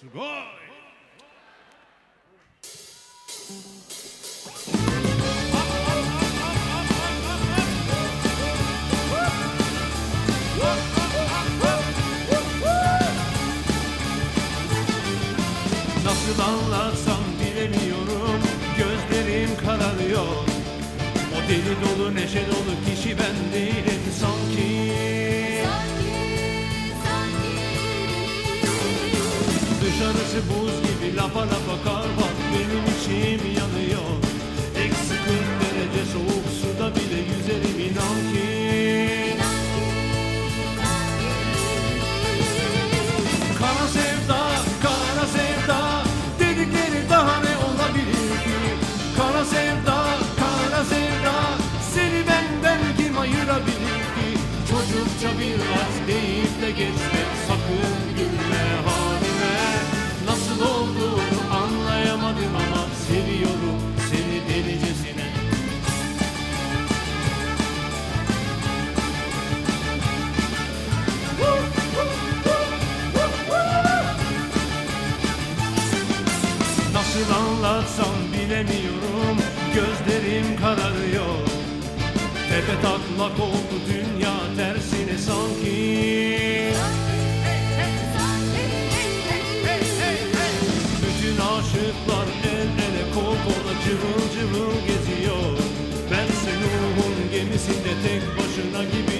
Sugoi. Nasıl anlatsam bilemiyorum Gözlerim kararıyor O deli dolu neşe dolu kişi ben değilim sanki Dışarısı buz gibi lapa lapa kar var Benim içim yanıyor. Eksi 40 derece soğuk suda bile yüzerim inan ki. Kara sevda Dedikleri daha ne olabilir ki? Kara sevda, kara sevda Seni benden kim ayırabilir ki? Çocukça biraz deyip de geçme anlatsam bilemiyorum Gözlerim kararıyor. Tepe taklak oldu dünya tersine sanki. Bütün aşıklar el ele kol kola cıvıl cıvıl geziyor. Bense Nuh'un gemisinde tek başına gibi